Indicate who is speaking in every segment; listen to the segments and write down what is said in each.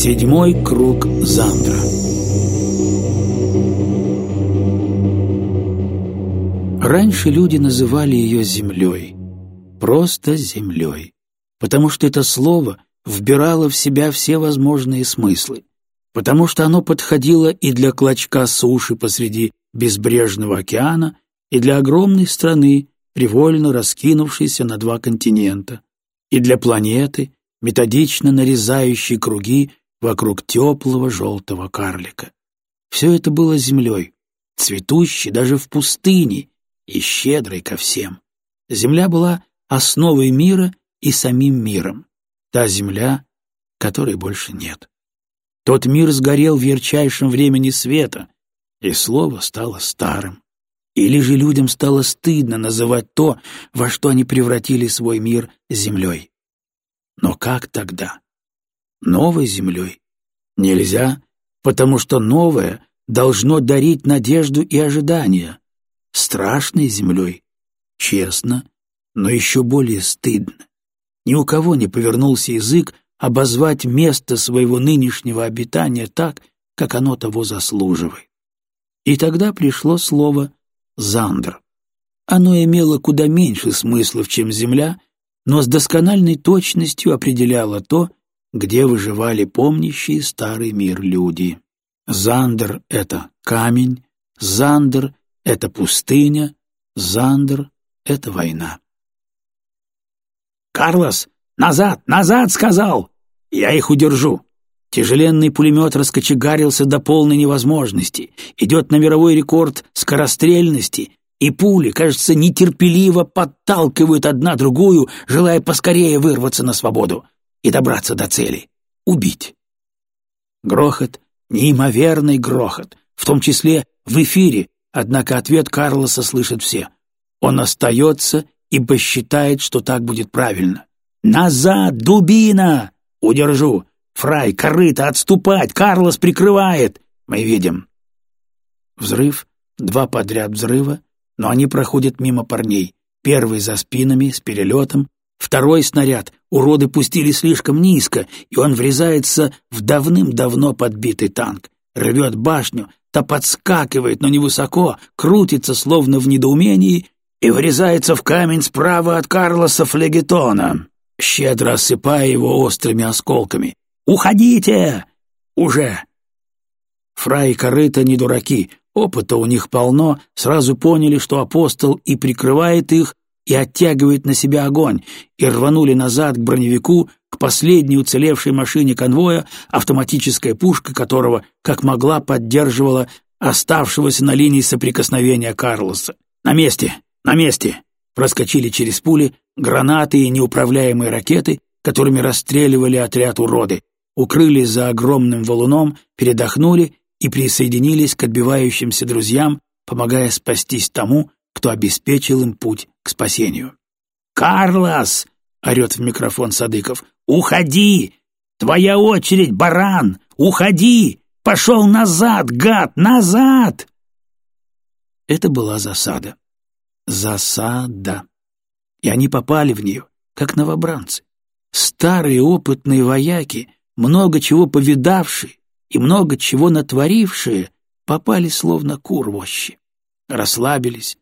Speaker 1: Седьмой круг Зандра. Раньше люди называли ее землей, просто землей, потому что это слово вбирало в себя все возможные смыслы, потому что оно подходило и для клочка суши посреди безбрежного океана, и для огромной страны, привольно раскинувшейся на два континента, и для планеты, методично нарезающей круги вокруг теплого желтого карлика. Все это было землей, цветущей даже в пустыне и щедрой ко всем. Земля была основой мира и самим миром. Та земля, которой больше нет. Тот мир сгорел в ярчайшем времени света, и слово стало старым. Или же людям стало стыдно называть то, во что они превратили свой мир землей. Но как тогда? Новой землей? Нельзя, потому что новое должно дарить надежду и ожидания. Страшной землей? Честно, но еще более стыдно. Ни у кого не повернулся язык обозвать место своего нынешнего обитания так, как оно того заслуживает. И тогда пришло слово «зандр». Оно имело куда меньше смыслов, чем земля, но с доскональной точностью определяло то, где выживали помнящие старый мир люди. Зандер — это камень, Зандер — это пустыня, Зандер — это война. «Карлос, назад, назад!» — сказал. «Я их удержу». Тяжеленный пулемет раскочегарился до полной невозможности, идет на мировой рекорд скорострельности, и пули, кажется, нетерпеливо подталкивают одна другую, желая поскорее вырваться на свободу и добраться до цели — убить. Грохот, неимоверный грохот, в том числе в эфире, однако ответ Карлоса слышат все. Он остается ибо считает, что так будет правильно. «Назад, дубина! Удержу! Фрай, корыто, отступать! Карлос прикрывает!» Мы видим. Взрыв, два подряд взрыва, но они проходят мимо парней. Первый за спинами, с перелетом, второй снаряд уроды пустили слишком низко, и он врезается в давным-давно подбитый танк. Рвет башню, та подскакивает, но невысоко, крутится, словно в недоумении, и врезается в камень справа от Карлоса Флегетона, щедро осыпая его острыми осколками. «Уходите! Уже!» Фрай и Корыто не дураки, опыта у них полно, сразу поняли, что апостол и прикрывает их, и оттягивает на себя огонь, и рванули назад к броневику, к последней уцелевшей машине конвоя, автоматическая пушка которого, как могла, поддерживала оставшегося на линии соприкосновения Карлоса. «На месте! На месте! Проскочили через пули, гранаты и неуправляемые ракеты, которыми расстреливали отряд уроды, укрылись за огромным валуном, передохнули и присоединились к отбивающимся друзьям, помогая спастись тому, кто обеспечил им путь к спасению. «Карлос!» — орет в микрофон Садыков. «Уходи! Твоя очередь, баран! Уходи! Пошел назад, гад, назад!» Это была засада засада. И они попали в нее, как новобранцы. Старые опытные вояки, много чего повидавшие и много чего натворившие, попали словно кур в Расслабились,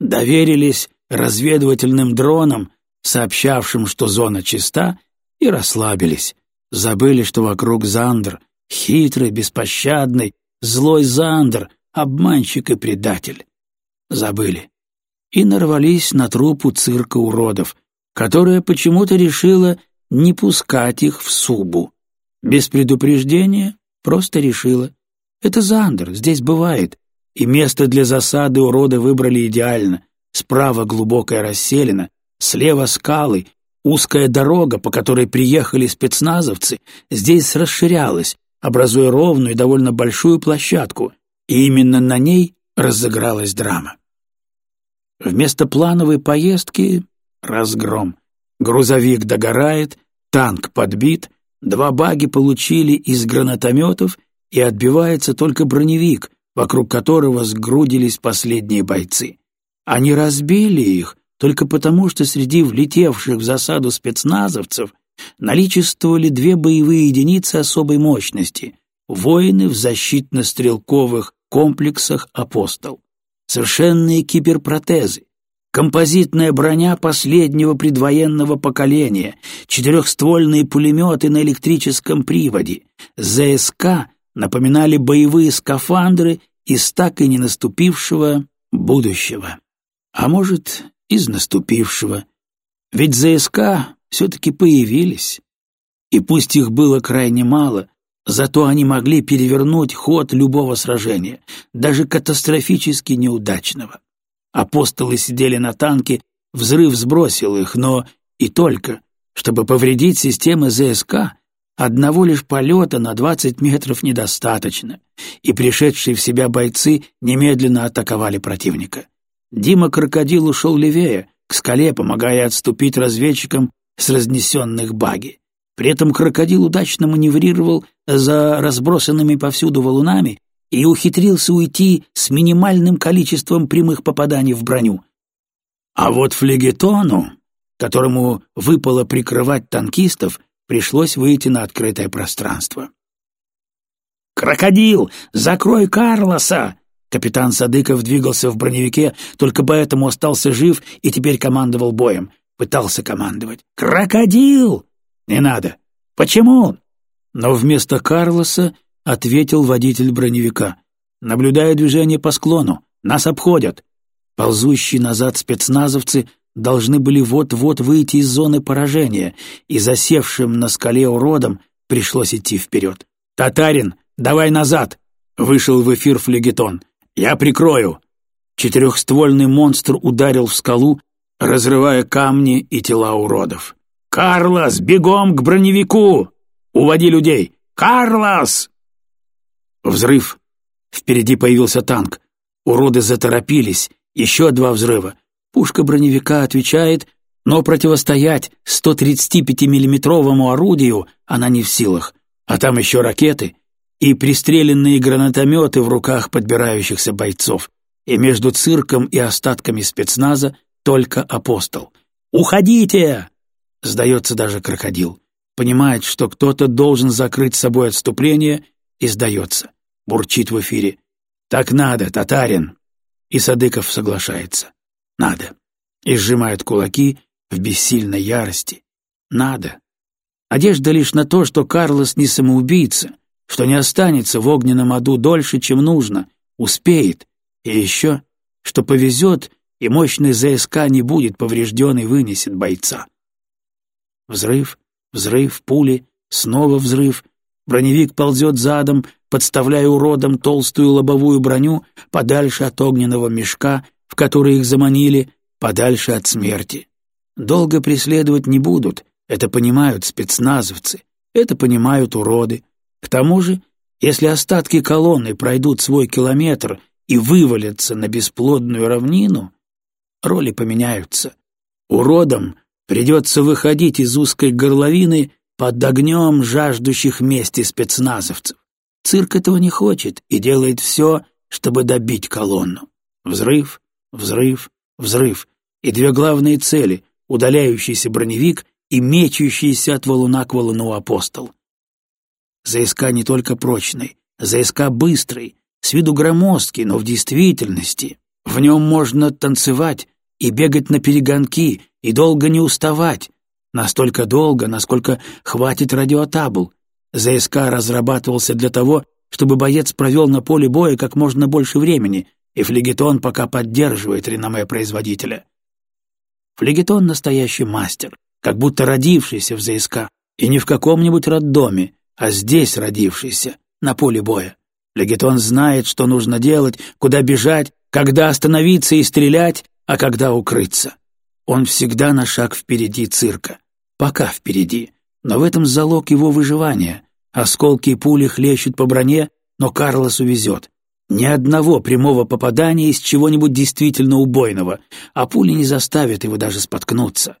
Speaker 1: доверились разведывательным дронам, сообщавшим, что зона чиста, и расслабились, забыли, что вокруг Зандр, хитрый, беспощадный, злой Зандр, обманщик и предатель. Забыли и нарвались на трупу цирка уродов, которая почему-то решила не пускать их в Субу. Без предупреждения просто решила. Это Зандер, здесь бывает. И место для засады уроды выбрали идеально. Справа глубокая расселена, слева скалы, узкая дорога, по которой приехали спецназовцы, здесь расширялась, образуя ровную и довольно большую площадку, и именно на ней разыгралась драма. Вместо плановой поездки — разгром. Грузовик догорает, танк подбит, два баги получили из гранатометов, и отбивается только броневик, вокруг которого сгрудились последние бойцы. Они разбили их только потому, что среди влетевших в засаду спецназовцев наличествовали две боевые единицы особой мощности — воины в защитно-стрелковых комплексах «Апостол». Совершенные киберпротезы, композитная броня последнего предвоенного поколения, четырехствольные пулеметы на электрическом приводе, ЗСК напоминали боевые скафандры из так и не наступившего будущего. А может, из наступившего. Ведь ЗСК все-таки появились. И пусть их было крайне мало, зато они могли перевернуть ход любого сражения, даже катастрофически неудачного. Апостолы сидели на танке, взрыв сбросил их, но и только. Чтобы повредить системы ЗСК, одного лишь полета на 20 метров недостаточно, и пришедшие в себя бойцы немедленно атаковали противника. Дима Крокодил ушел левее, к скале, помогая отступить разведчикам с разнесенных баги. При этом крокодил удачно маневрировал за разбросанными повсюду валунами и ухитрился уйти с минимальным количеством прямых попаданий в броню. А вот флегетону, которому выпало прикрывать танкистов, пришлось выйти на открытое пространство. «Крокодил, закрой Карлоса!» Капитан Садыков двигался в броневике, только поэтому остался жив и теперь командовал боем. Пытался командовать. «Крокодил!» «Не надо!» «Почему?» Но вместо Карлоса ответил водитель броневика. «Наблюдая движение по склону. Нас обходят». Ползущие назад спецназовцы должны были вот-вот выйти из зоны поражения, и засевшим на скале уродом пришлось идти вперед. «Татарин, давай назад!» — вышел в эфир флегетон. «Я прикрою!» Четырехствольный монстр ударил в скалу, разрывая камни и тела уродов. «Карлос, бегом к броневику! Уводи людей! Карлос!» Взрыв. Впереди появился танк. Уроды заторопились. Еще два взрыва. Пушка броневика отвечает, но противостоять 135-миллиметровому орудию она не в силах. А там еще ракеты и пристреленные гранатометы в руках подбирающихся бойцов. И между цирком и остатками спецназа только апостол. «Уходите!» — сдается даже крокодил. Понимает, что кто-то должен закрыть собой отступление, и сдается. Бурчит в эфире. «Так надо, татарин!» И Садыков соглашается. «Надо!» И сжимает кулаки в бессильной ярости. «Надо!» Одежда лишь на то, что Карлос не самоубийца — что не останется в огненном аду дольше, чем нужно, успеет, и еще, что повезет, и мощный ЗСК не будет поврежден и вынесет бойца. Взрыв, взрыв, пули, снова взрыв. Броневик ползет задом, подставляя уродам толстую лобовую броню подальше от огненного мешка, в который их заманили, подальше от смерти. Долго преследовать не будут, это понимают спецназовцы, это понимают уроды, к тому же, если остатки колонны пройдут свой километр и вывалятся на бесплодную равнину, роли поменяются. Уродам придется выходить из узкой горловины под огнем жаждущих мести спецназовцев. Цирк этого не хочет и делает все, чтобы добить колонну. Взрыв, взрыв, взрыв. И две главные цели — удаляющийся броневик и мечущийся от валуна к валуну апостол. ЗСК не только прочный, ЗСК быстрый, с виду громоздкий, но в действительности в нем можно танцевать и бегать на перегонки, и долго не уставать, настолько долго, насколько хватит радиотабл. ЗСК разрабатывался для того, чтобы боец провел на поле боя как можно больше времени, и флегетон пока поддерживает реноме производителя. Флегетон — настоящий мастер, как будто родившийся в ЗСК, и не в каком-нибудь роддоме, а здесь родившийся, на поле боя. Легетон знает, что нужно делать, куда бежать, когда остановиться и стрелять, а когда укрыться. Он всегда на шаг впереди цирка. Пока впереди. Но в этом залог его выживания. Осколки и пули хлещут по броне, но Карлос увезет. Ни одного прямого попадания из чего-нибудь действительно убойного, а пули не заставят его даже споткнуться.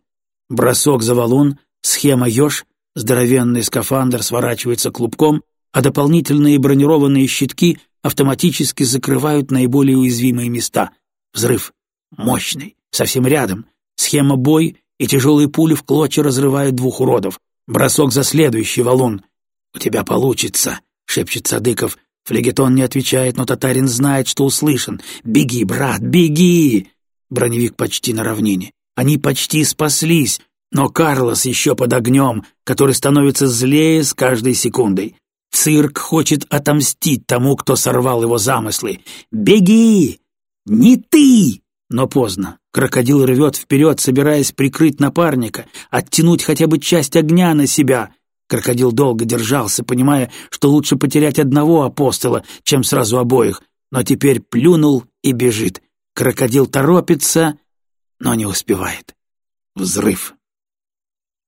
Speaker 1: Бросок за валун, схема «Ёж», Здоровенный скафандр сворачивается клубком, а дополнительные бронированные щитки автоматически закрывают наиболее уязвимые места. Взрыв. Мощный. Совсем рядом. Схема «бой» и тяжелые пули в клочья разрывают двух уродов. Бросок за следующий валун. «У тебя получится», — шепчет Садыков. Флегетон не отвечает, но татарин знает, что услышан. «Беги, брат, беги!» Броневик почти на равнине. Они почти спаслись, но Карлос еще под огнем, который становится злее с каждой секундой. Цирк хочет отомстить тому, кто сорвал его замыслы. «Беги! Не ты!» Но поздно. Крокодил рвет вперед, собираясь прикрыть напарника, оттянуть хотя бы часть огня на себя. Крокодил долго держался, понимая, что лучше потерять одного апостола, чем сразу обоих, но теперь плюнул и бежит. Крокодил торопится, но не успевает. Взрыв.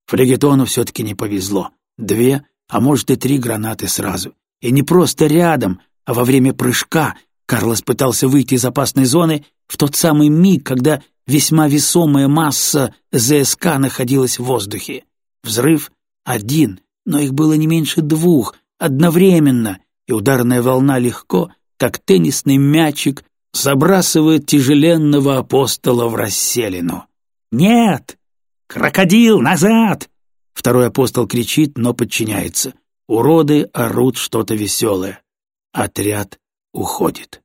Speaker 1: Фрегетону все-таки не повезло. Две, а может и три гранаты сразу. И не просто рядом, а во время прыжка Карлос пытался выйти из опасной зоны в тот самый миг, когда весьма весомая масса ЗСК находилась в воздухе. Взрыв один, но их было не меньше двух, одновременно, и ударная волна легко, как теннисный мячик, забрасывает тяжеленного апостола в расселину. «Нет! Крокодил, назад!» Второй апостол кричит, но подчиняется. Уроды орут что-то веселое. Отряд уходит.